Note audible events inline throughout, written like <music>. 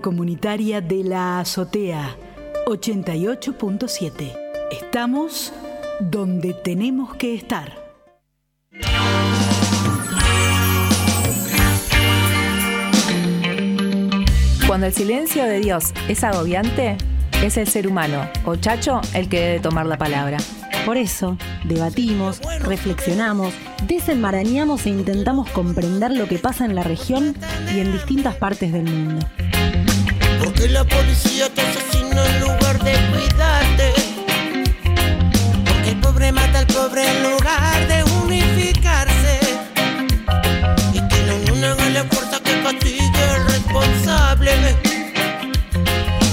Comunitaria de la Azotea 88.7. Estamos donde tenemos que estar. Cuando el silencio de Dios es agobiante, es el ser humano, o Chacho, el que debe tomar la palabra. Por eso, debatimos, reflexionamos, desenmarañamos e intentamos comprender lo que pasa en la región y en distintas partes del mundo. Porque la policía te asesina en lugar de cuidarte. Porque el pobre mata al pobre en lugar de unificarse. Y que la unión haga la fuerza que castigue al responsable.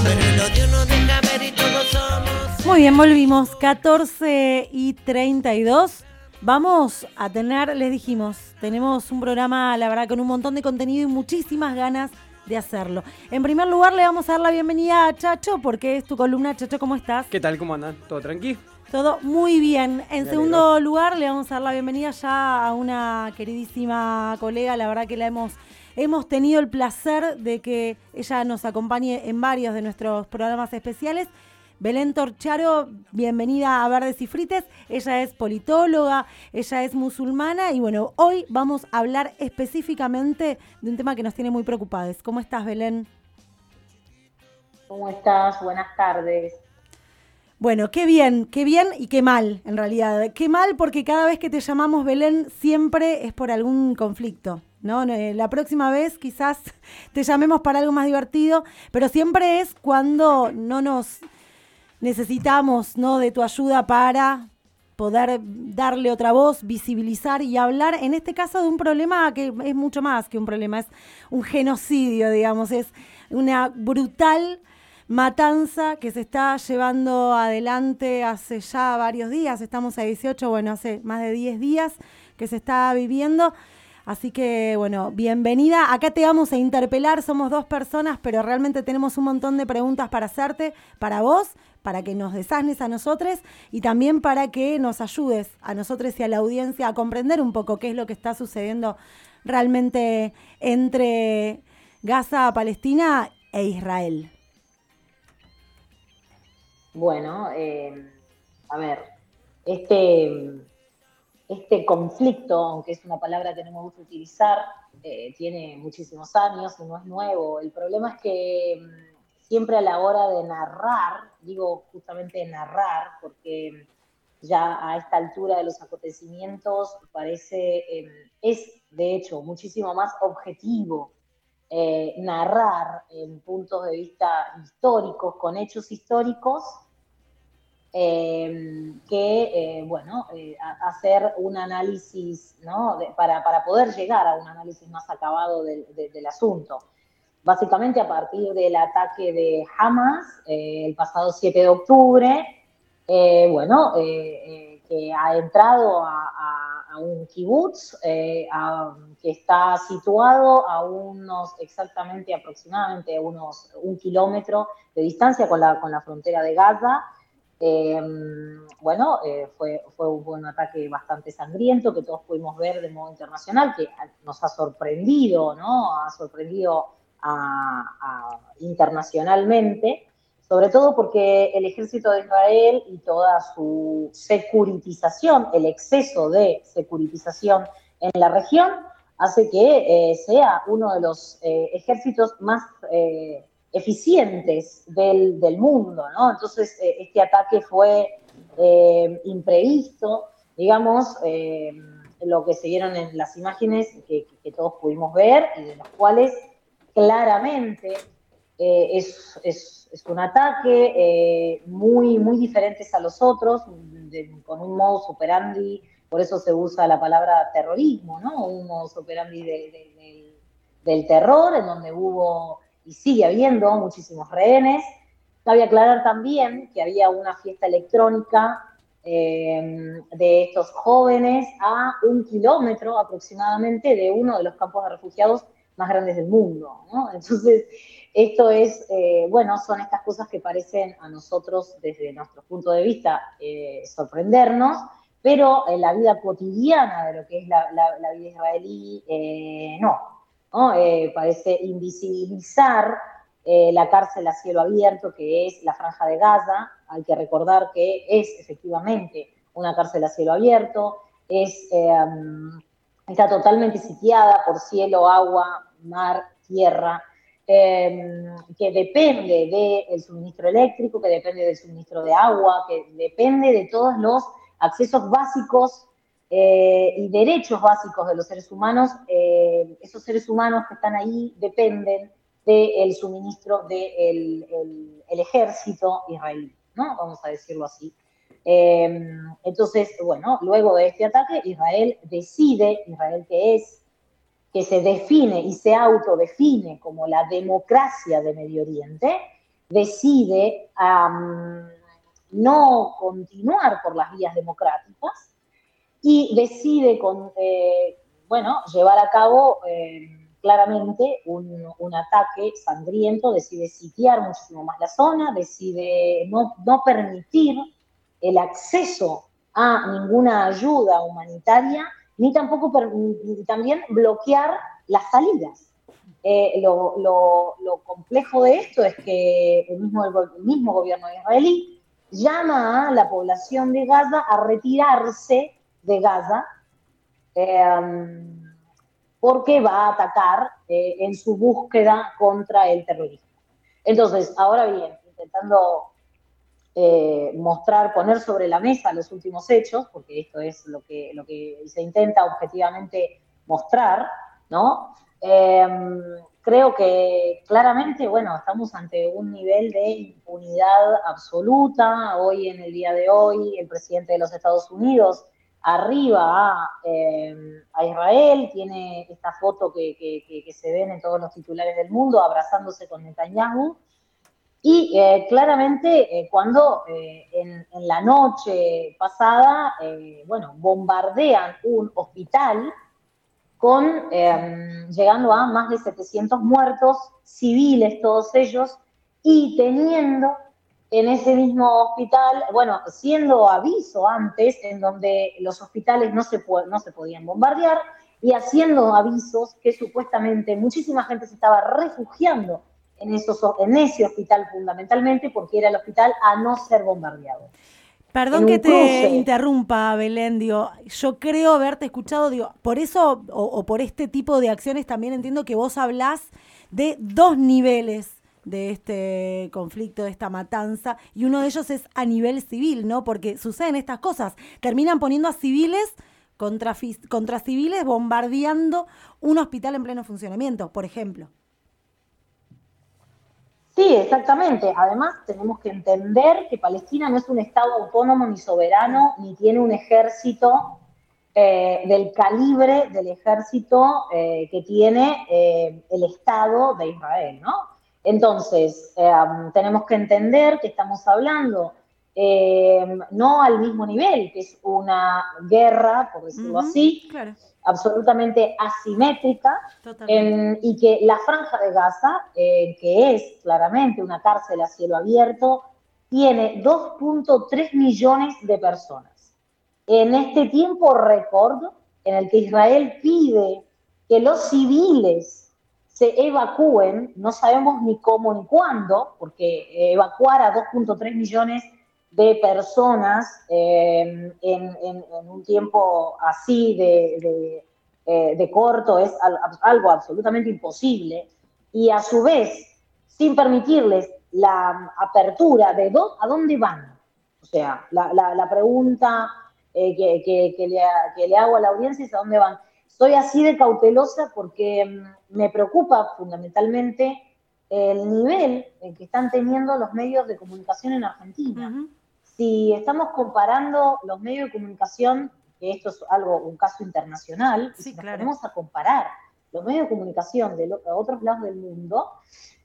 Pero el odio no somos. Muy bien, volvimos. 14 y 32. Vamos a tener, les dijimos, tenemos un programa, la verdad, con un montón de contenido y muchísimas ganas de hacerlo. En primer lugar, le vamos a dar la bienvenida a Chacho, porque es tu columna. Chacho, ¿cómo estás? ¿Qué tal? ¿Cómo andan? ¿Todo tranqui? Todo muy bien. En Me segundo alegro. lugar, le vamos a dar la bienvenida ya a una queridísima colega. La verdad que la hemos, hemos tenido el placer de que ella nos acompañe en varios de nuestros programas especiales. Belén Torcharo, bienvenida a Verdes y Frites. Ella es politóloga, ella es musulmana y bueno, hoy vamos a hablar específicamente de un tema que nos tiene muy preocupados. ¿Cómo estás, Belén? ¿Cómo estás? Buenas tardes. Bueno, qué bien, qué bien y qué mal, en realidad. Qué mal porque cada vez que te llamamos Belén siempre es por algún conflicto, ¿no? Eh, La próxima vez quizás <laughs> te llamemos para algo más divertido, pero siempre es cuando no nos necesitamos, ¿no? De tu ayuda para poder darle otra voz, visibilizar y hablar, en este caso, de un problema que es mucho más que un problema, es un genocidio, digamos, es una brutal matanza que se está llevando adelante hace ya varios días, estamos a 18, bueno, hace más de 10 días que se está viviendo. Así que, bueno, bienvenida. Acá te vamos a interpelar, somos dos personas, pero realmente tenemos un montón de preguntas para hacerte, para vos, para que nos desasnes a nosotros y también para que nos ayudes a nosotros y a la audiencia a comprender un poco qué es lo que está sucediendo realmente entre Gaza, Palestina e Israel. Bueno, eh, a ver, este, este conflicto, aunque es una palabra que no me gusta utilizar, eh, tiene muchísimos años y no es nuevo. El problema es que mm, siempre a la hora de narrar, digo justamente narrar, porque ya a esta altura de los acontecimientos parece, eh, es de hecho muchísimo más objetivo eh, narrar en puntos de vista históricos, con hechos históricos, eh, que, eh, bueno, eh, hacer un análisis, ¿no? De- para, para poder llegar a un análisis más acabado del, de- del asunto. Básicamente a partir del ataque de Hamas eh, el pasado 7 de octubre, eh, bueno, eh, que ha entrado a, a- a un kibutz a- que está situado a unos, exactamente aproximadamente unos un kilómetro de distancia con la, con la frontera de Gaza. Eh, bueno, eh, fue, fue un, ataque bastante sangriento que todos pudimos ver de modo internacional, que nos ha sorprendido, ¿no? Ha sorprendido a- internacionalmente, sobre todo porque el ejército de Israel y toda su securitización, el exceso de securitización en la región, hace que eh, sea uno de los eh, ejércitos más eficientes del, del mundo, ¿no? Entonces, eh, este ataque fue eh, imprevisto, digamos, eh, lo que se vieron en las imágenes que, todos pudimos ver y de los cuales claramente es, es- es un ataque muy, muy diferentes a los otros, con un modus operandi, por eso se usa la palabra terrorismo, ¿no? Un modus operandi de- de- del- del terror, en donde hubo y sigue habiendo muchísimos rehenes. Cabe aclarar también que había una fiesta electrónica eh, de estos jóvenes a un kilómetro aproximadamente de uno de los campos de refugiados más grandes del mundo. Entonces, esto es, eh, bueno, son estas cosas que parecen a nosotros desde nuestro punto de vista eh, sorprendernos, pero en la vida cotidiana de lo que es la, la- la vida israelí, no. Eh, parece invisibilizar eh, la cárcel a cielo abierto, que es la franja de Gaza. Hay que recordar que es efectivamente una cárcel a cielo abierto, es, em, está totalmente sitiada por cielo, agua, mar, tierra, em, que depende del suministro eléctrico, que depende del suministro de agua, que depende de todos los accesos básicos eh, y derechos básicos de los seres humanos. Eh, esos seres humanos que están ahí dependen del suministro del el, ejército israelí, ¿no? Vamos a decirlo así. Em, entonces, bueno, luego de este ataque, Israel decide, Israel que es, que se define y se autodefine como la democracia de Medio Oriente, decide no continuar por las vías democráticas y decide, eh, bueno, llevar a cabo... Eh, claramente un, ataque sangriento, decide sitiar muchísimo más la zona, decide no, no permitir el acceso a ninguna ayuda humanitaria, ni tampoco también bloquear las salidas. Eh, lo, lo, complejo de esto es que el mismo, el mismo gobierno israelí llama a la población de Gaza a retirarse de Gaza. Eh, porque va a atacar eh, en su búsqueda contra el terrorismo. Entonces, ahora bien, intentando eh, mostrar, poner sobre la mesa los últimos hechos, porque esto es lo que, lo que se intenta objetivamente mostrar, ¿no? Em, creo que claramente, bueno, estamos ante un nivel de impunidad absoluta. Hoy, en el día de hoy, el presidente de los Estados Unidos arriba em, a, Israel, tiene esta foto que, se ven en todos los titulares del mundo, abrazándose con Netanyahu. Y eh, claramente eh, cuando eh, en, la noche pasada, bueno, bombardean un hospital con, em, llegando a más de 700 muertos civiles, todos ellos, y teniendo en ese mismo hospital, bueno, siendo aviso antes, en donde los hospitales no se, no se podían bombardear, y haciendo avisos que supuestamente muchísima gente se estaba refugiando en, esos, en ese hospital fundamentalmente porque era el hospital a no ser bombardeado. Perdón que te interrumpa, Belén, yo creo haberte escuchado, digo, por eso o, o por este tipo de acciones también entiendo que vos hablás de dos niveles de este conflicto, de esta matanza, y uno de ellos es a nivel civil, ¿no? Porque suceden estas cosas, terminan poniendo a civiles contra, contra civiles bombardeando un hospital en pleno funcionamiento, por ejemplo. Sí, exactamente. Además, tenemos que entender que Palestina no es un Estado autónomo ni soberano, ni tiene un ejército eh, del calibre del ejército eh, que tiene eh, el Estado de Israel, ¿no? Entonces, em, tenemos que entender que estamos hablando em, no al mismo nivel, que es una guerra, por decirlo así, absolutamente asimétrica, y que la franja de Gaza, eh, que es claramente una cárcel a cielo abierto, tiene 2.3 millones de personas. En este tiempo récord, en el que Israel pide que los civiles se evacúen, no sabemos ni cómo ni cuándo, porque evacuar a 2.3 millones de personas eh, en, un tiempo así de, eh, corto es algo absolutamente imposible, y a su vez, sin permitirles la apertura de a dónde van. O sea, la, pregunta eh, que, le, que le hago a la audiencia es a dónde van. Soy así de cautelosa porque mm, me preocupa fundamentalmente el nivel que están teniendo los medios de comunicación en Argentina. Si estamos comparando los medios de comunicación, que esto es algo, un caso internacional, si nos a comparar los medios de comunicación de, otros lados del mundo,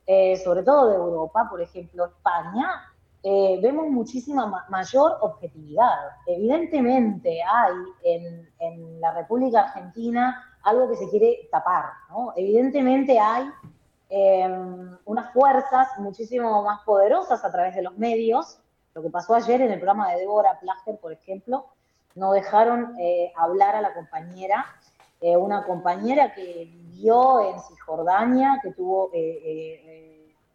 eh, sobre todo de Europa, por ejemplo, España, eh, vemos muchísima mayor objetividad. Evidentemente hay en, la República Argentina algo que se quiere tapar, ¿no? Evidentemente hay em, unas fuerzas muchísimo más poderosas a través de los medios. Lo que pasó ayer en el programa de Débora Plager, por ejemplo, no dejaron eh, hablar a la compañera, eh, una compañera que vivió en Cisjordania, que tuvo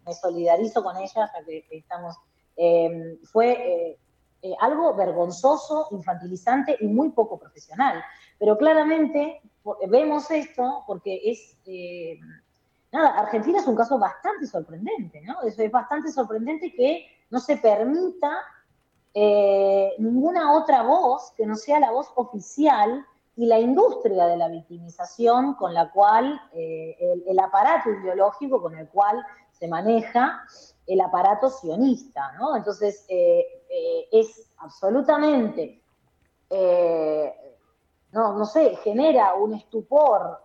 me solidarizo con ella, ya que estamos, eh, fue eh, algo vergonzoso, infantilizante y muy poco profesional. Pero claramente vemos esto porque es, nada, Argentina es un caso bastante sorprendente, ¿no? Es, es bastante sorprendente que no se permita ninguna otra voz que no sea la voz oficial y la industria de la victimización con la cual, eh, el, aparato ideológico con el cual se maneja el aparato sionista, ¿no? Entonces, eh, eh, es absolutamente, no, no sé, genera un estupor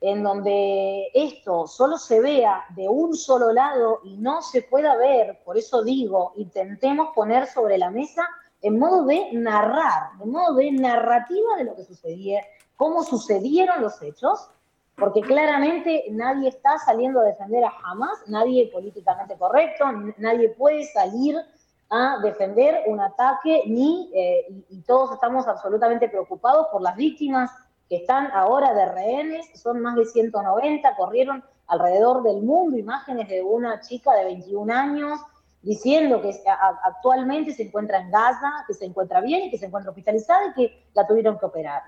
en donde esto solo se vea de un solo lado y no se pueda ver, por eso digo, intentemos poner sobre la mesa en modo de narrar, en modo de narrativa de lo que sucedía, cómo sucedieron los hechos, porque claramente nadie está saliendo a defender a Hamas, nadie políticamente correcto, nadie puede salir a defender un ataque, ni, eh, y, todos estamos absolutamente preocupados por las víctimas que están ahora de rehenes, son más de 190, corrieron alrededor del mundo imágenes de una chica de 21 años diciendo que actualmente se encuentra en Gaza, que se encuentra bien y que se encuentra hospitalizada y que la tuvieron que operar.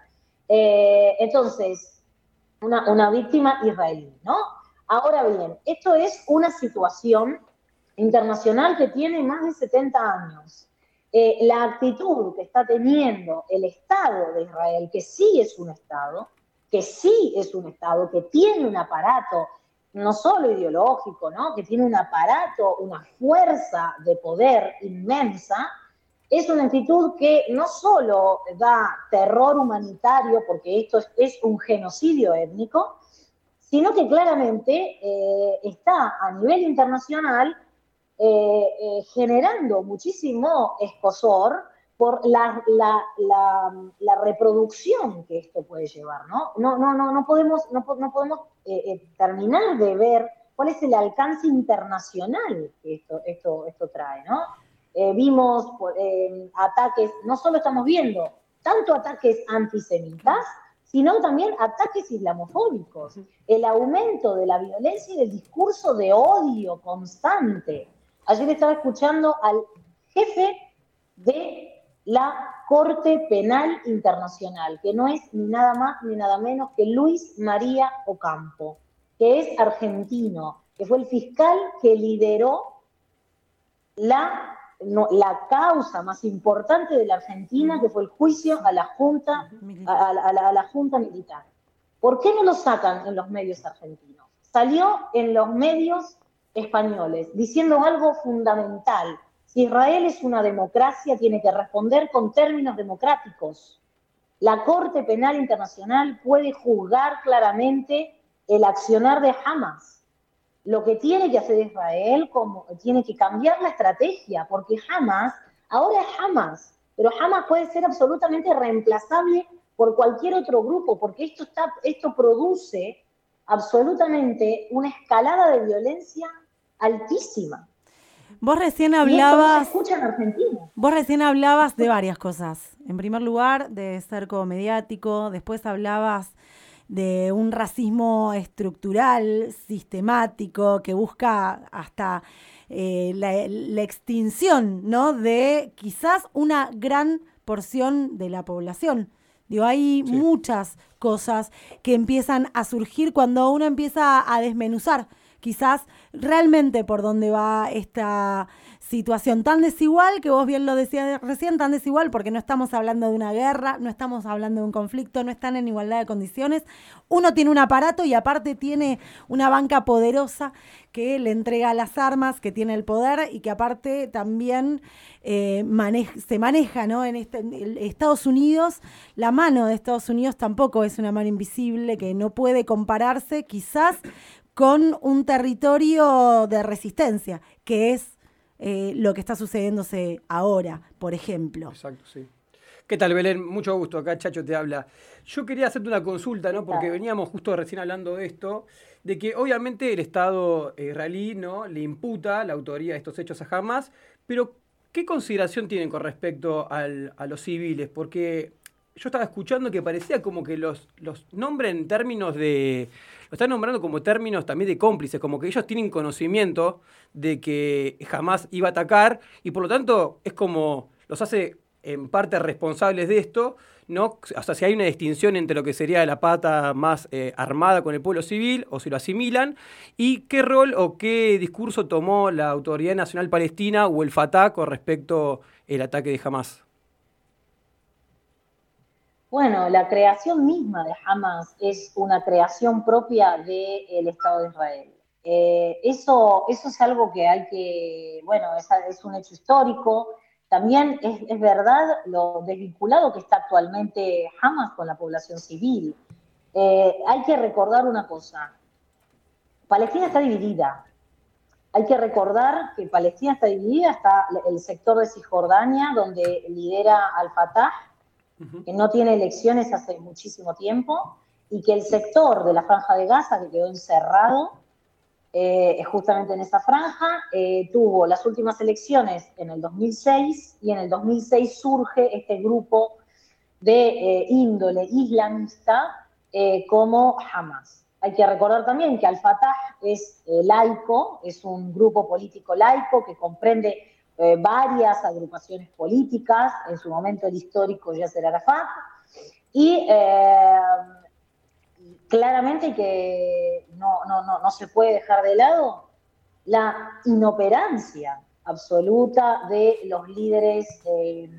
Eh, entonces, una, víctima israelí, ¿no? Ahora bien, esto es una situación internacional que tiene más de 70 años. Eh, la actitud que está teniendo el Estado de Israel, que sí es un Estado, que sí es un Estado, que tiene un aparato no solo ideológico, ¿no? que tiene un aparato, una fuerza de poder inmensa, es una actitud que no solo da terror humanitario, porque esto es, un genocidio étnico, sino que claramente eh, está a nivel internacional eh, eh, generando muchísimo escosor por la, reproducción que esto puede llevar, ¿no? No, no, no, no podemos, no, podemos terminar de ver cuál es el alcance internacional que esto, esto, esto trae, ¿no? Eh, vimos eh, ataques, no solo estamos viendo tanto ataques antisemitas, sino también ataques islamofóbicos, el aumento de la violencia y del discurso de odio constante. Ayer estaba escuchando al jefe de la Corte Penal Internacional, que no es ni nada más ni nada menos que Luis María Ocampo, que es argentino, que fue el fiscal que lideró la la causa más importante de la Argentina, que fue el juicio a la Junta, a, la, Junta Militar. ¿Por qué no lo sacan en los medios argentinos? Salió en los medios españoles diciendo algo fundamental. Si Israel es una democracia, tiene que responder con términos democráticos. La Corte Penal Internacional puede juzgar claramente el accionar de Hamas lo que tiene que hacer Israel, como, tiene que cambiar la estrategia, porque jamás, ahora es jamás, pero jamás puede ser absolutamente reemplazable por cualquier otro grupo, porque esto, está, esto produce absolutamente una escalada de violencia altísima. Vos recién hablabas. Vos recién hablabas de varias cosas. En primer lugar, de cerco mediático, después hablabas de un racismo estructural, sistemático, que busca hasta eh, la, extinción ¿no? de quizás una gran porción de la población. Digo, hay muchas cosas que empiezan a surgir cuando uno empieza a desmenuzar quizás realmente por dónde va esta situación tan desigual, que vos bien lo decías recién, tan desigual porque no estamos hablando de una guerra, no estamos hablando de un conflicto, no están en igualdad de condiciones. Uno tiene un aparato y aparte tiene una banca poderosa que le entrega las armas, que tiene el poder y que aparte también eh, se maneja, ¿no? En, este, en Estados Unidos, la mano de Estados Unidos tampoco es una mano invisible que no puede compararse quizás con un territorio de resistencia, que es eh, lo que está sucediéndose ahora, por ejemplo. Exacto, sí. ¿Qué tal, Belén? Mucho gusto. Acá Chacho te habla. Yo quería hacerte una consulta, ¿no? Porque veníamos justo recién hablando de esto, de que obviamente el Estado israelí, ¿no? Le imputa la autoría de estos hechos a Hamas, pero ¿qué consideración tienen con respecto a los civiles? Porque yo estaba escuchando que parecía como que los, los nombran en términos de. Lo están nombrando como términos también de cómplices, como que ellos tienen conocimiento de que jamás iba a atacar y por lo tanto es como los hace en parte responsables de esto, ¿no? O sea, si hay una distinción entre lo que sería la pata más eh, armada con el pueblo civil o si lo asimilan, y qué rol o qué discurso tomó la Autoridad Nacional Palestina o el Fatah con respecto al ataque de Hamas. Bueno, la creación misma de Hamas es una creación propia del Estado de Israel. Eh, eso, eso es algo que hay que, bueno, es, un hecho histórico. También es, verdad lo desvinculado que está actualmente Hamas con la población civil. Eh, hay que recordar una cosa. Palestina está dividida. Hay que recordar que Palestina está dividida, está el sector de Cisjordania, donde lidera Que no tiene elecciones hace muchísimo tiempo, y que el sector de la franja de Gaza, que quedó encerrado, eh, justamente en esa franja, eh, tuvo las últimas elecciones en el 2006 y en el 2006 surge este grupo de eh, índole islamista como Hamas. Hay que recordar también que Al-Fatah es laico, es un grupo político laico que comprende eh, varias agrupaciones políticas, en su momento el histórico Yasser Arafat, y eh, claramente que no, no, se puede dejar de lado la inoperancia absoluta de los líderes eh,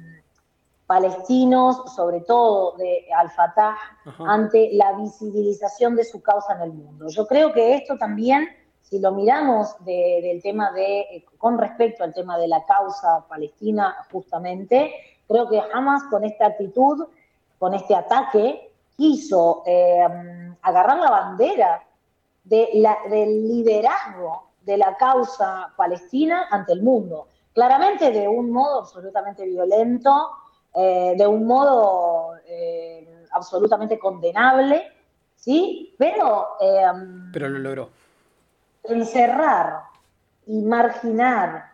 palestinos, sobre todo de Al-Fatah, ante la visibilización de su causa en el mundo. Yo creo que esto también si lo miramos del tema de, eh, con respecto al tema de la causa palestina, justamente, creo que Hamas con esta actitud, con este ataque, quiso eh, agarrar la bandera del liderazgo de la causa palestina ante el mundo. Claramente de un modo absolutamente violento, eh, de un modo absolutamente condenable, ¿sí? Pero... Pero lo logró encerrar y marginar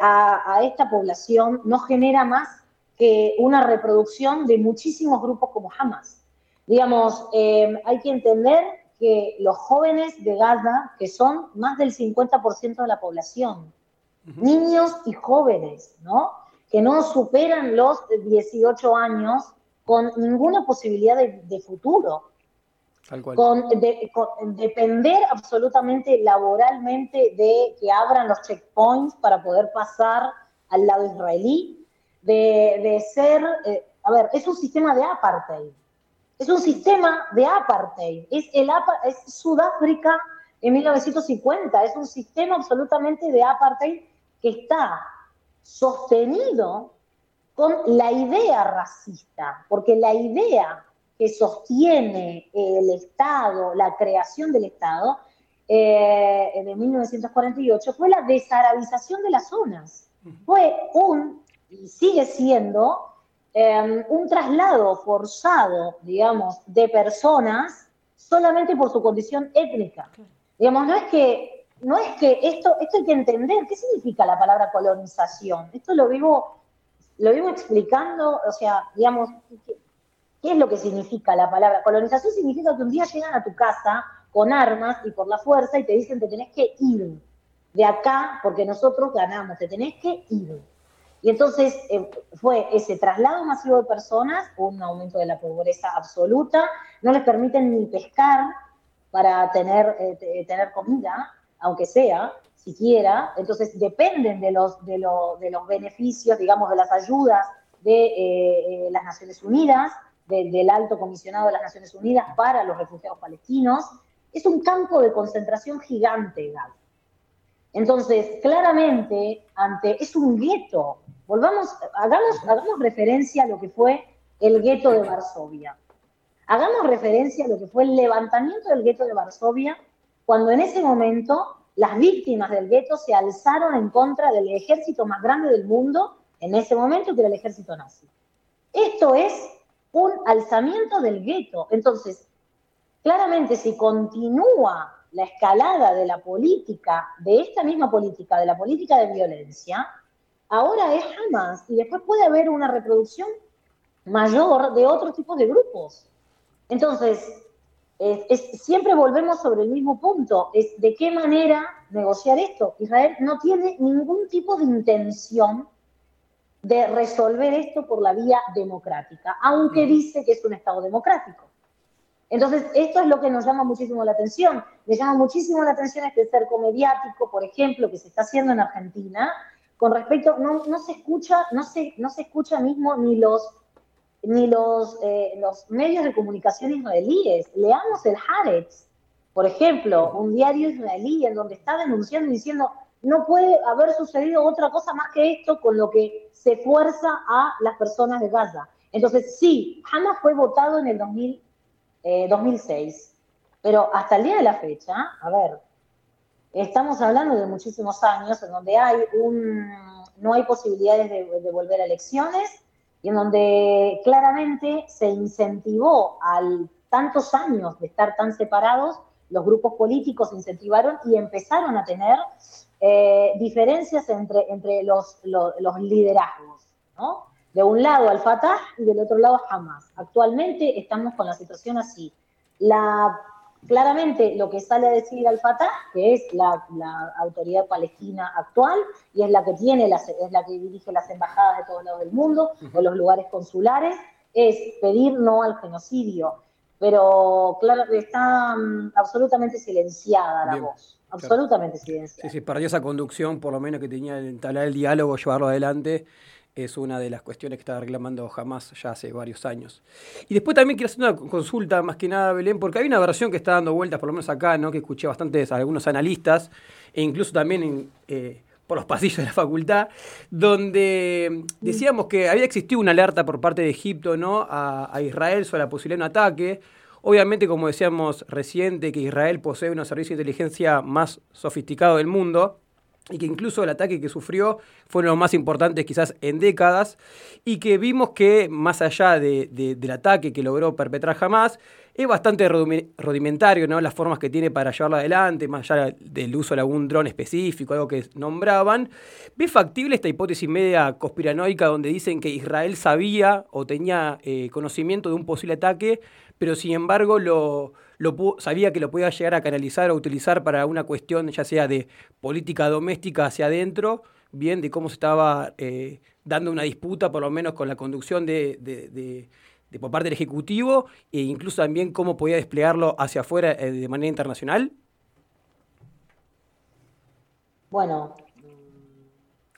a, esta población no genera más que una reproducción de muchísimos grupos como Hamas. Digamos, eh, hay que entender que los jóvenes de Gaza, que son más del 50% de la población, niños y jóvenes, ¿no? Que no superan los 18 años con ninguna posibilidad de futuro, depender absolutamente laboralmente de que abran los checkpoints para poder pasar al lado israelí, de, ser, eh, a ver, es un sistema de apartheid, es un sistema de apartheid, es, el, es Sudáfrica en 1950, es un sistema absolutamente de apartheid que está sostenido con la idea racista, porque la idea que sostiene el Estado, la creación del Estado, eh, de 1948, fue la desarabización de las zonas. Fue un, y sigue siendo, em, un traslado forzado, digamos, de personas solamente por su condición étnica. Digamos, no es que, no es que esto, esto hay que entender, ¿qué significa la palabra colonización? Esto lo vivo, lo vivo explicando, o sea, digamos, ¿Qué es lo que significa la palabra colonización? Significa que un día llegan a tu casa con armas y por la fuerza y te dicen te tenés que ir de acá porque nosotros ganamos, te tenés que ir. Y entonces eh, fue ese traslado masivo de personas, un aumento de la pobreza absoluta, no les permiten ni pescar para tener, eh, tener comida, aunque sea, siquiera, entonces dependen de los, de, de los beneficios, digamos, de las ayudas de eh, las Naciones Unidas, del alto comisionado de las Naciones Unidas para los refugiados palestinos, es un campo de concentración gigante, Gaza. Entonces, claramente, ante, es un gueto. Volvamos, hagamos, hagamos referencia a lo que fue el gueto de Varsovia. Hagamos referencia a lo que fue el levantamiento del gueto de Varsovia, cuando en ese momento las víctimas del gueto se alzaron en contra del ejército más grande del mundo, en ese momento, que era el ejército nazi. Esto es un alzamiento del gueto. Entonces, claramente si continúa la escalada de la política, de esta misma política, de la política de violencia, ahora es jamás y después puede haber una reproducción mayor de otros tipos de grupos. Entonces, siempre volvemos sobre el mismo punto, es de qué manera negociar esto. Israel no tiene ningún tipo de intención de resolver esto por la vía democrática, aunque dice que es un Estado democrático. Entonces, esto es lo que nos llama muchísimo la atención. Me llama muchísimo la atención este cerco mediático, por ejemplo, que se está haciendo en Argentina, con respecto, no, no se escucha, no se, no se escucha mismo ni los ni los, eh, los medios de comunicación israelíes. Leamos el Haaretz, por ejemplo, un diario israelí en donde está denunciando y diciendo no puede haber sucedido otra cosa más que esto con lo que se fuerza a las personas de Gaza. Entonces, sí, Hamas fue votado en el 2006, eh, pero hasta el día de la fecha, a ver, estamos hablando de muchísimos años en donde hay un, no hay posibilidades de volver a elecciones, y en donde claramente se incentivó al tantos años de estar tan separados, los grupos políticos incentivaron y empezaron a tener eh, diferencias entre, entre los, los, liderazgos, ¿no? De un lado al Fatah y del otro lado Hamas. Actualmente estamos con la situación así. La claramente lo que sale a decir al Fatah, que es la, autoridad palestina actual y es la que tiene, las, es la que dirige las embajadas de todos lados del mundo o los lugares consulares, es pedir no al genocidio. Pero claro, está mm, absolutamente silenciada la voz. Absolutamente silenciada. Sí, sí, perdió esa conducción, por lo menos que tenía el entablar el diálogo, llevarlo adelante es una de las cuestiones que estaba reclamando jamás ya hace varios años. Y después también quiero hacer una consulta, más que nada, Belén, porque hay una versión que está dando vueltas, por lo menos acá, ¿no? que escuché bastantes algunos analistas, e incluso también eh, por los pasillos de la facultad, donde decíamos que había existido una alerta por parte de Egipto ¿no? a, Israel sobre la posibilidad de un ataque. Obviamente, como decíamos reciente, que Israel posee un servicio de inteligencia más sofisticado del mundo y que incluso el ataque que sufrió fue uno de los más importantes quizás en décadas, y que vimos que más allá del ataque que logró perpetrar jamás, es bastante rudimentario ¿no? las formas que tiene para llevarlo adelante, más allá del uso de algún dron específico, algo que nombraban. ¿Ve factible esta hipótesis media conspiranoica donde dicen que Israel sabía o tenía eh, conocimiento de un posible ataque, pero sin embargo lo sabía que lo podía llegar a canalizar o utilizar para una cuestión ya sea de política doméstica hacia adentro, bien de cómo se estaba eh, dando una disputa, por lo menos con la conducción de, por parte del Ejecutivo, e incluso también cómo podía desplegarlo hacia afuera eh, de manera internacional? Bueno.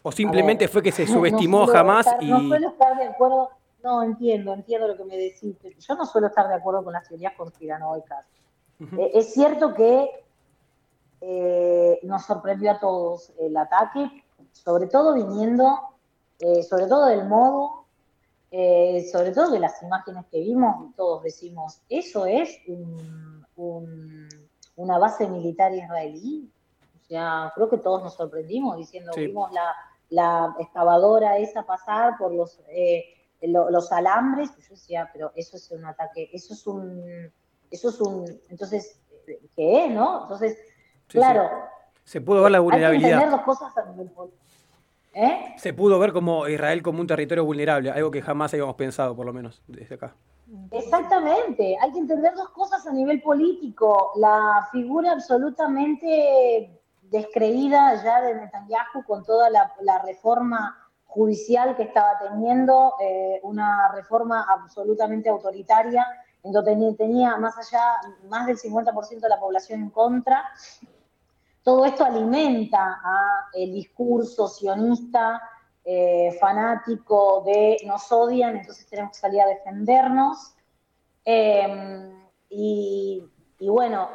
¿O simplemente fue que se <laughs> subestimó jamás y... No suelo estar de acuerdo no, entiendo, entiendo lo que me decís. Yo no suelo estar de acuerdo con las teorías conspiranoicas. Eh, es cierto que eh, nos sorprendió a todos el ataque, sobre todo viniendo, eh, sobre todo del modo, sobre todo de las imágenes que vimos, todos decimos, eso es una base militar israelí. O sea, creo que todos nos sorprendimos diciendo, vimos la, la, excavadora esa pasar por los los alambres, yo decía, pero eso es un ataque, eso es un, eso es un, entonces, ¿qué es, no? Entonces, claro. Se pudo ver la vulnerabilidad. Hay que dos cosas ¿Eh? Se pudo ver como Israel como un territorio vulnerable, algo que jamás habíamos pensado, por lo menos, desde acá. Exactamente, hay que entender dos cosas a nivel político. La figura absolutamente descreída ya de Netanyahu con toda la, la reforma judicial que estaba teniendo, eh, una reforma absolutamente autoritaria, en donde tenía más allá, más del 50% de la población en contra. Todo esto alimenta el discurso sionista, eh, fanático de nos odian, entonces tenemos que salir a defendernos. Eh, y, bueno,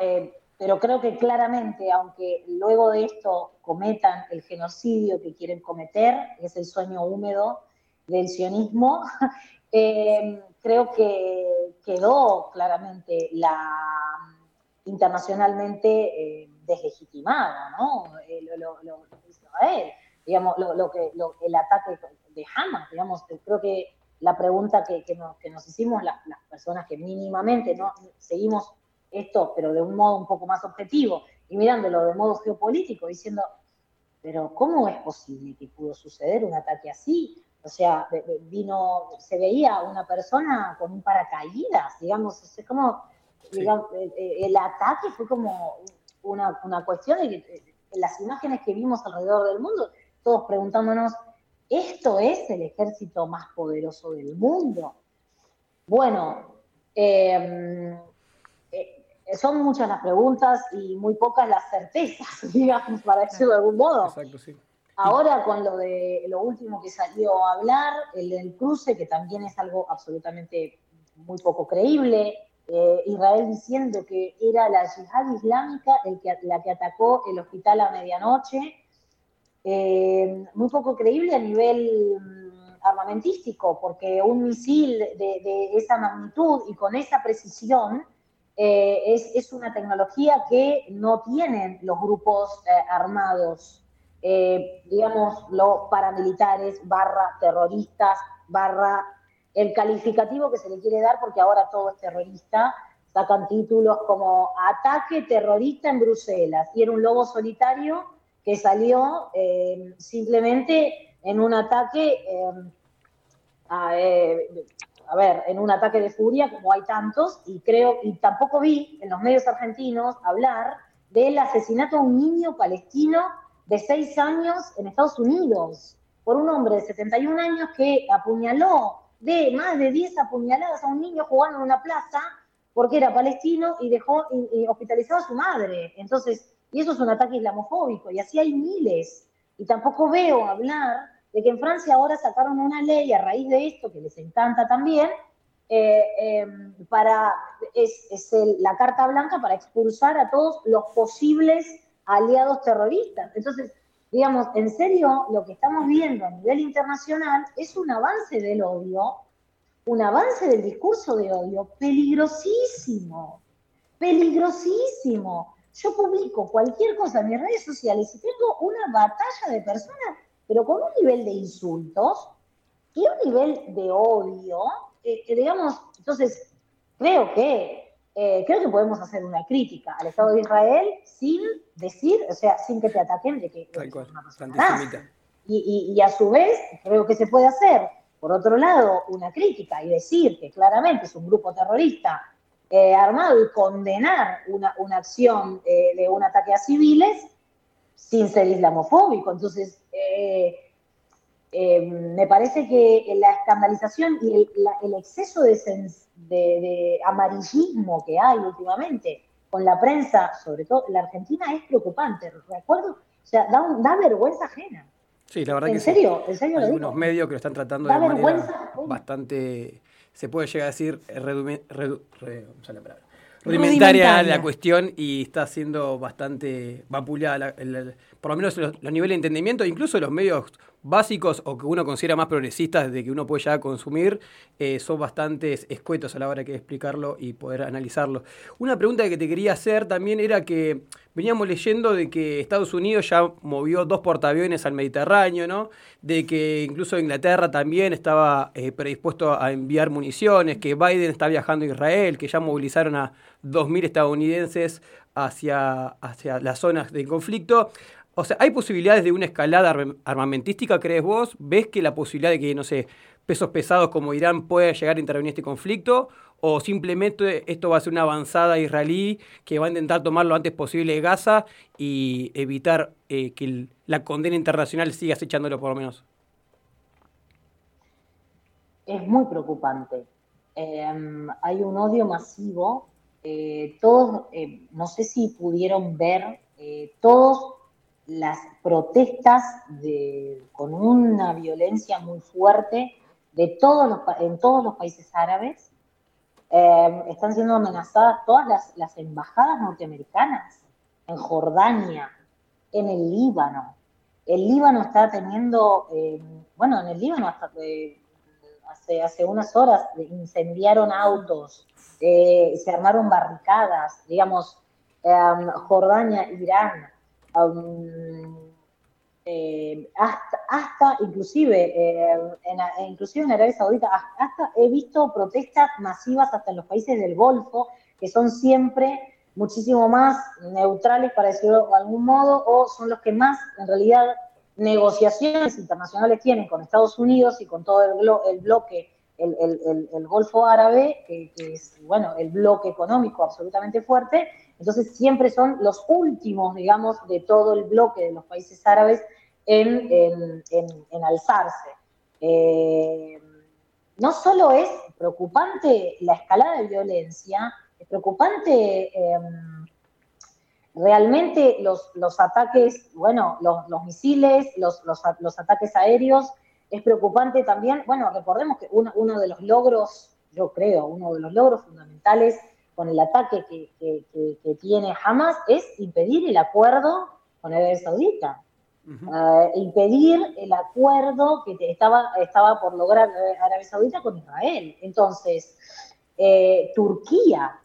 pero creo que claramente, aunque luego de esto cometan el genocidio que quieren cometer, es el sueño húmedo del sionismo, <laughs> eh, creo que quedó claramente la internacionalmente eh, deslegitimada, ¿no? Eh, lo, lo, Israel, digamos, lo, que, el ataque de Hamas, digamos, creo que la pregunta que, nos, que nos, hicimos las, las, personas que mínimamente no seguimos esto, pero de un modo un poco más objetivo y mirándolo de modo geopolítico, diciendo, pero ¿cómo es posible que pudo suceder un ataque así? O sea, vino, se veía una persona con un paracaídas, digamos, es como, digamos, el, ataque fue como una, una cuestión de que las imágenes que vimos alrededor del mundo, todos preguntándonos, ¿esto es el ejército más poderoso del mundo? Bueno, em, eh, son muchas las preguntas y muy pocas las certezas, <laughs> digamos, para decirlo de algún modo. Exacto, sí. Ahora con lo de lo último que salió a hablar, el del cruce, que también es algo absolutamente muy poco creíble, eh, Israel diciendo que era la yihad islámica la que atacó el hospital a medianoche, eh, muy poco creíble a nivel mm, armamentístico, porque un misil de, esa magnitud y con esa precisión eh, es, una tecnología que no tienen los grupos armados, digamos, los paramilitares, barra terroristas, barra el calificativo que se le quiere dar, porque ahora todo es terrorista, sacan títulos como ataque terrorista en Bruselas, y era un lobo solitario que salió eh, simplemente en un ataque, eh, eh, a, ver, en un ataque de furia, como hay tantos, y creo, y tampoco vi en los medios argentinos hablar del asesinato a un niño palestino de seis años en Estados Unidos, por un hombre de 71 años que apuñaló de más de 10 apuñaladas a un niño jugando en una plaza porque era palestino y dejó hospitalizado a su madre. Entonces, y eso es un ataque islamofóbico, y así hay miles. Y tampoco veo hablar de que en Francia ahora sacaron una ley a raíz de esto, que les encanta también, eh, em, para, es, es la carta blanca para expulsar a todos los posibles aliados terroristas. Entonces, digamos, en serio, lo que estamos viendo a nivel internacional es un avance del odio, un avance del discurso de odio peligrosísimo, peligrosísimo. Yo publico cualquier cosa en mis redes sociales y tengo una batalla de personas, pero con un nivel de insultos y un nivel de odio, eh, digamos, entonces creo que eh, creo que podemos hacer una crítica al Estado de Israel sin decir, o sea, sin que te ataquen de que es una persona y, y, a su vez, creo que se puede hacer, por otro lado, una crítica y decir que claramente es un grupo terrorista eh, armado y condenar una, una acción eh, de un ataque a civiles sin ser islamofóbico. Entonces, me parece que la escandalización y el, el exceso de, de, amarillismo que hay últimamente con la prensa, sobre todo en la Argentina, es preocupante. Recuerdo, o sea, da, vergüenza ajena. Sí, la verdad ¿En que serio? ¿En serio Algunos medios que lo están tratando de manera bastante, se puede llegar a decir, rudimentaria la cuestión y está siendo bastante vapuleada, por lo menos los, los, niveles de entendimiento, incluso los medios básicos o que uno considera más progresistas de que uno puede ya consumir, eh, son bastante escuetos a la hora de explicarlo y poder analizarlo. Una pregunta que te quería hacer también era que veníamos leyendo de que Estados Unidos ya movió dos portaaviones al Mediterráneo, ¿no? De que incluso Inglaterra también estaba eh, predispuesto a enviar municiones, que Biden está viajando a Israel, que ya movilizaron a 2.000 estadounidenses hacia, hacia las zonas de conflicto. O sea, ¿hay posibilidades de una escalada armamentística, crees vos? ¿Ves que la posibilidad de que, no sé, pesos pesados como Irán pueda llegar a intervenir en este conflicto? ¿O simplemente esto va a ser una avanzada israelí que va a intentar tomar lo antes posible de Gaza y evitar eh, que la condena internacional siga acechándolo por lo menos? Es muy preocupante. Em, hay un odio masivo. Eh, todos, eh, no sé si pudieron ver, todos las protestas de, con una violencia muy fuerte de todos los, en todos los países árabes. Eh, están siendo amenazadas todas las, embajadas norteamericanas en Jordania, en el Líbano. El Líbano está teniendo, eh, bueno, en el Líbano hasta eh, hace, hace unas horas incendiaron autos, se armaron barricadas, digamos, Jordania, Irán, eh, hasta, inclusive, eh, en, inclusive en Arabia Saudita, hasta he visto protestas masivas hasta en los países del Golfo, que son siempre muchísimo más neutrales, para decirlo de algún modo, o son los que más, en realidad, negociaciones internacionales tienen con Estados Unidos y con todo el, bloque, el, Golfo Árabe, que, es, bueno, el bloque económico absolutamente fuerte, entonces siempre son los últimos, digamos, de todo el bloque de los países árabes en, alzarse. Eh, no solo es preocupante la escalada de violencia, es preocupante em, realmente los, ataques, bueno, los, misiles, los, ataques aéreos, es preocupante también, bueno, recordemos que uno, de los logros, yo creo, uno de los logros fundamentales con el ataque que, que, tiene Hamas es impedir el acuerdo con Arabia Saudita. Eh, impedir el acuerdo que estaba, estaba por lograr Arabia Saudita con Israel. Entonces, eh, Turquía,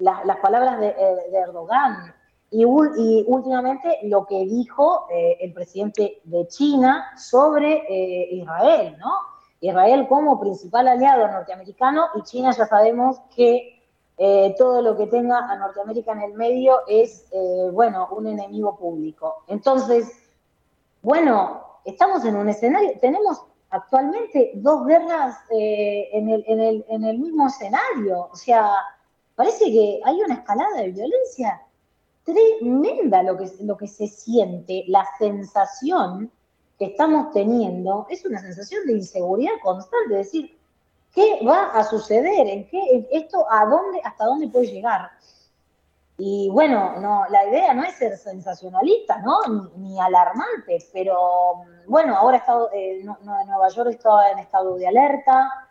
las palabras de, eh, de Erdogan, y, últimamente lo que dijo eh, el presidente de China sobre eh, Israel, ¿no? Israel como principal aliado norteamericano y China ya sabemos que eh, todo lo que tenga a Norteamérica en el medio es, bueno, un enemigo público. Entonces, bueno, estamos en un escenario, tenemos actualmente dos guerras en el, en, el, en el mismo escenario, o sea, parece que hay una escalada de violencia tremenda lo que, lo que se siente, la sensación que estamos teniendo es una sensación de inseguridad constante, es decir, ¿qué va a suceder? ¿En qué esto a dónde hasta dónde puede llegar? Y bueno, no, la idea no es ser sensacionalista, ¿no? Ni, alarmante, pero bueno, ahora estado, eh, Nueva York está en estado de alerta,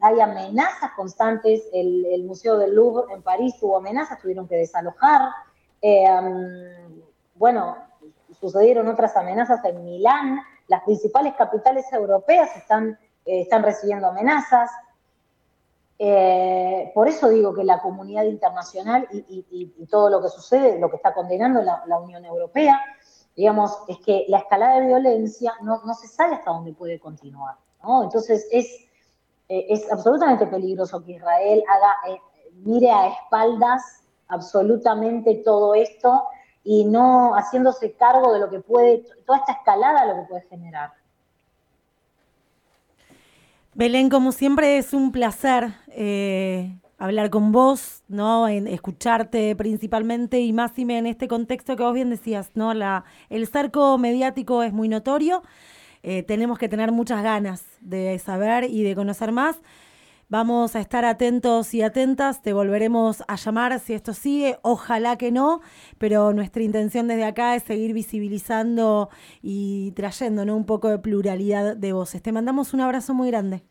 hay amenazas constantes, el, Museo del Louvre en París tuvo amenazas, tuvieron que desalojar, eh, bueno, sucedieron otras amenazas en Milán, las principales capitales europeas están, eh, están recibiendo amenazas. Eh, por eso digo que la comunidad internacional y, todo lo que sucede, lo que está condenando la, Unión Europea, digamos, es que la escalada de violencia no, se sabe hasta dónde puede continuar. Entonces es, es absolutamente peligroso que Israel haga, mire a espaldas absolutamente todo esto y no haciéndose cargo de lo que puede, toda esta escalada lo que puede generar. Belén, como siempre es un placer eh, hablar con vos, ¿no? En escucharte principalmente y más en este contexto que vos bien decías, ¿no? La, el cerco mediático es muy notorio. Eh, tenemos que tener muchas ganas de saber y de conocer más. Vamos a estar atentos y atentas, te volveremos a llamar si esto sigue, ojalá que no, pero nuestra intención desde acá es seguir visibilizando y trayendo un poco de pluralidad de voces. Te mandamos un abrazo muy grande.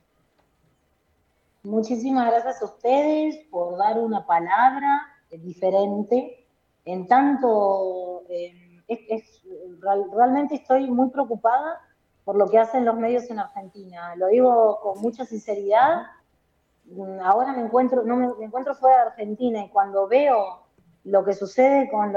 Muchísimas gracias a ustedes por dar una palabra diferente. En tanto, eh, realmente estoy muy preocupada por lo que hacen los medios en Argentina. Lo digo con mucha sinceridad ahora me encuentro, no me, encuentro fuera de Argentina y cuando veo lo que sucede con,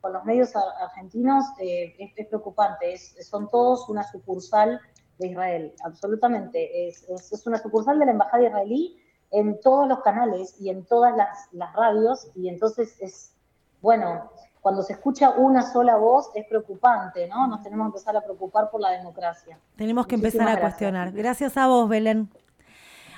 con los medios argentinos eh, es, preocupante. son todos una sucursal de Israel, absolutamente. Es, es, una sucursal de la embajada israelí en todos los canales y en todas las, las radios y entonces es, bueno, cuando se escucha una sola voz es preocupante, ¿no? Nos tenemos que empezar a preocupar por la democracia. Tenemos que empezar a cuestionar. Gracias a vos, Belén.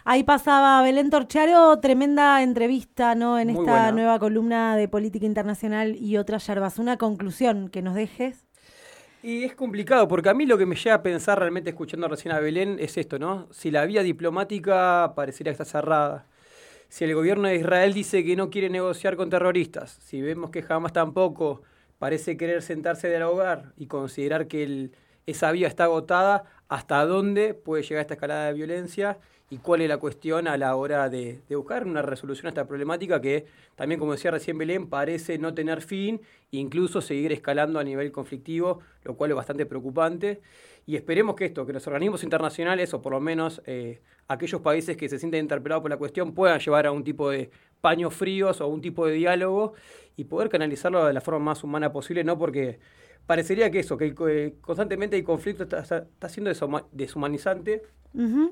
Ahí pasaba Belén Torcharo, tremenda entrevista, ¿no? En esta nueva columna de política internacional y otras yerbas. Una conclusión que nos dejes. Y es complicado, porque a mí lo que me lleva a pensar realmente escuchando recién a Belén es esto, ¿no? Si la vía diplomática parecería que está cerrada, si el gobierno de Israel dice que no quiere negociar con terroristas, si vemos que jamás tampoco parece querer sentarse del hogar y considerar que esa vía está agotada, ¿hasta dónde puede llegar esta escalada de violencia? y cuál es la cuestión a la hora de, buscar una resolución a esta problemática que también, como decía recién Belén, parece no tener fin e incluso seguir escalando a nivel conflictivo, lo cual es bastante preocupante. Y esperemos que esto, que los organismos internacionales, o por lo menos eh, aquellos países que se sienten interpelados por la cuestión, puedan llevar a un tipo de paños fríos o un tipo de diálogo y poder canalizarlo de la forma más humana posible, no porque parecería que eso, que constantemente el conflicto está, está siendo deshumanizante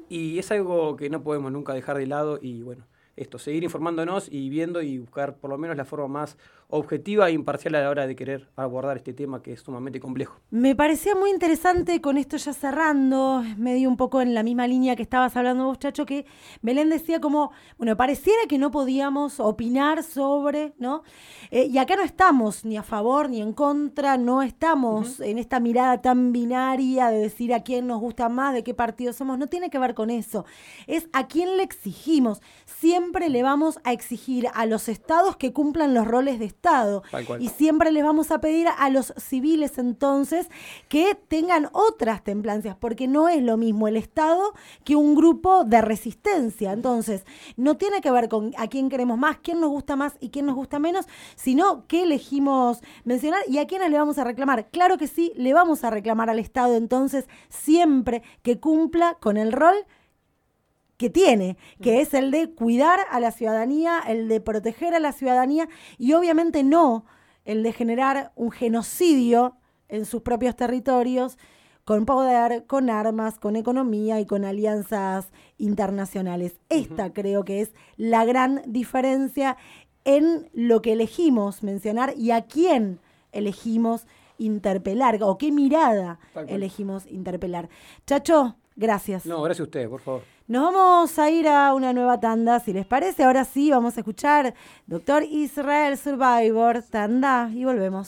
y es algo que no podemos nunca dejar de lado y bueno, esto, seguir informándonos y viendo y buscar por lo menos la forma más objetiva e imparcial a la hora de querer abordar este tema que es sumamente complejo. Me parecía muy interesante, con esto ya cerrando, medio un poco en la misma línea que estabas hablando vos, Chacho, que Belén decía como, bueno, pareciera que no podíamos opinar sobre, ¿no? Eh, y acá no estamos ni a favor ni en contra, no estamos en esta mirada tan binaria de decir a quién nos gusta más, de qué partido somos, no tiene que ver con eso, es a quién le exigimos. Siempre le vamos a exigir a los estados que cumplan los roles de Estado. Y siempre les vamos a pedir a los civiles entonces que tengan otras templancias, porque no es lo mismo el Estado que un grupo de resistencia. Entonces, no tiene que ver con a quién queremos más, quién nos gusta más y quién nos gusta menos, sino qué elegimos mencionar y a quiénes le vamos a reclamar. Claro que sí, le vamos a reclamar al Estado entonces siempre que cumpla con el rol que tiene, que es el de cuidar a la ciudadanía, el de proteger a la ciudadanía y obviamente no el de generar un genocidio en sus propios territorios con poder, con armas, con economía y con alianzas internacionales. Esta creo que es la gran diferencia en lo que elegimos mencionar y a quién elegimos interpelar o qué mirada elegimos interpelar. Chacho, gracias. No, gracias a usted, por favor. Nos vamos a ir a una nueva tanda, si les parece. Ahora sí, vamos a escuchar Doctor Israel Survivor, tanda, y volvemos.